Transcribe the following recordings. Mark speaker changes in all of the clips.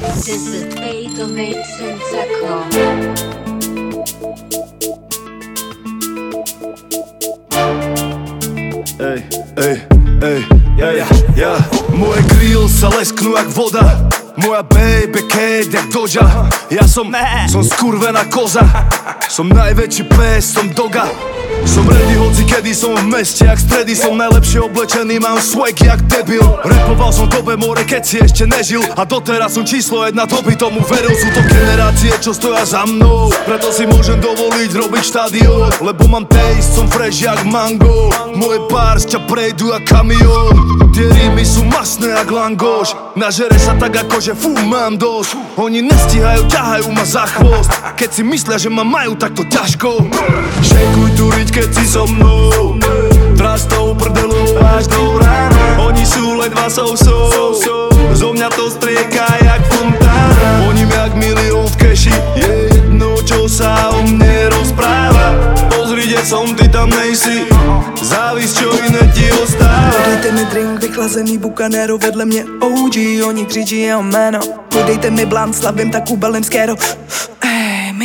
Speaker 1: This is A Domain Sensaco.
Speaker 2: Hey, hey, hey, yeah, yeah. yeah. Moje grill sa lesknú jak voda. Moja baby Kate jak Doja Ja som, som skurvená koza. Som najväčší pes, som doga. Som ready, hoci kedy som v meste Jak stredy som najlepšie oblečený Mám swag jak debil. Repoval som dobe more, keď si ešte nežil. A doteraz som číslo jedna, to by tomu veril. Sú to generácie, čo stoja za mnou. Preto si môžem dovoliť robiť štadión Lebo mám taste, som fresh jak mango. Moje bars ťa prejdú jak kamión Tie rímy sú masné jak langoš. Nažere sa tak ako, že fú, mám dosť Oni nestihajú, ťahajú ma za chvost. Keď si myslia, že ma majú takto ťažko. Šejkuj tu riť, keď si so mnou. Tras tou prdelou až do rána. Oni sú len dva sousou Zo mňa to strieka nejsi Závis, čo iné ti ostáva.
Speaker 3: Podejte mi drink, vychlazený bukanero Vedle mě OG, oni křičí jeho jméno. Podejte mi blant, slavím tak Ej,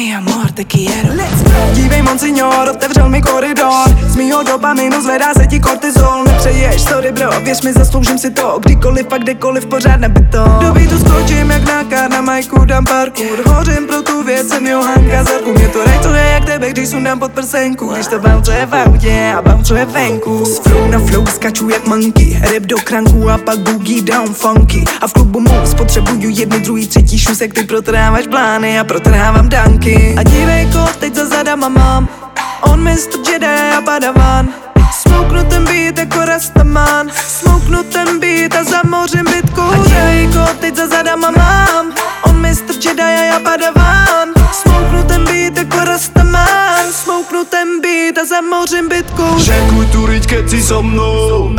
Speaker 3: mi amor, te quiero. Let's go. Dívej, monsignor, otevřel mi koridor. Z mýho dopaminu zvedá se ti kortizol. Nepřeješ, sorry bro, věř mi, zasloužím si to. Kdykoliv a kdekoliv pořád nebyto Do beatu skočím jak náka na majku, dám parkour. Hořím pro tu věc, jsem Johanka Zarku Mě to rejtuje jak tebe, když sundám pod prsenku. Když to bouncuje v autě a bouncuje venku. Z flow na flow skaču jak monkey. Rap do kranku a pak boogie down funky. A v klubu moves potřebuju jedny, druhý, třetí šusek. Ty protrháváš plány a protrhávám danky A dívejko, teď za zadama mám. On Mr. Jedi a padavan Smouknu ten beat jako Rastaman. Smouknu ten beat a zamořím bitku. A dívejko, teď za zadama mám. On Mr. Jedi a já padavan Smouknu ten beat jako Rastaman. Smouknu ten beat a zamořím bitku.
Speaker 2: Šejkuj tu riť, keď si so mnou.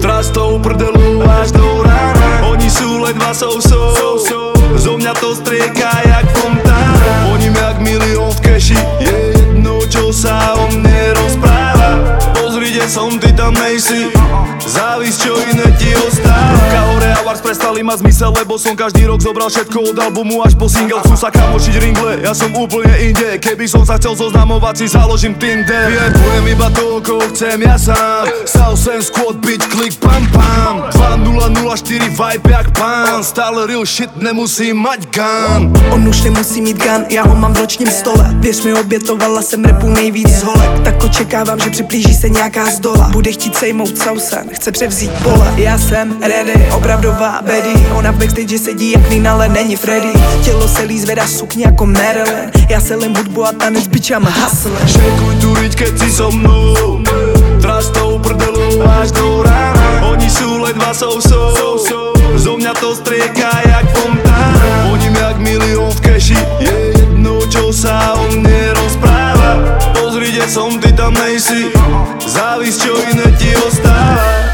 Speaker 2: Tras tou prdelou až do rána. Oni sú len dva sousou Zo mňa to strieka jak fontána. Oni jak milión v keši. Je jedno, čo sa o mne som, ty tam nejsi. Závis, čo iné ti ostáva. Ruka hore a Wars prestali mať zmysel Lebo som každý rok zobral všetko od albumu až po single. Chcú sa kamošiť ringle, ja som úplne inde. Keby som sa chcel zoznamovať, si založím Tinder. Vyjebujem iba to, koho chcem ja sám. Stal sem squad, bitch, klik, pam, pam. 2004 vibe jak pán. Stále real shit, nemusím mať gun
Speaker 3: On už nemusí mít gun, já ho mám v ročním stole. Věř mi, obětovala jsem repu nejvíc z holek. Tak očekávám, že připlíží se nějaká z dola Bude chtít sejmout Sausen, chce převzít pole Já jsem ready, opravdová Betty. Ona v backstage sedí jak Nina, ale není Freddy. Tělo se líz zvedá sukně jako Marilyn. Já se len hudbu a tanec, a hustler
Speaker 2: Šejkuj tu riť, keď si so mnou. Tras tou prdelou až do rána Oni sú len dva sousou Zo mňa to strieka jak fontána Oni jak milión v keši rozpráva Pozri, kde som, ty tam nejsi Závis, čo iné ti ostáva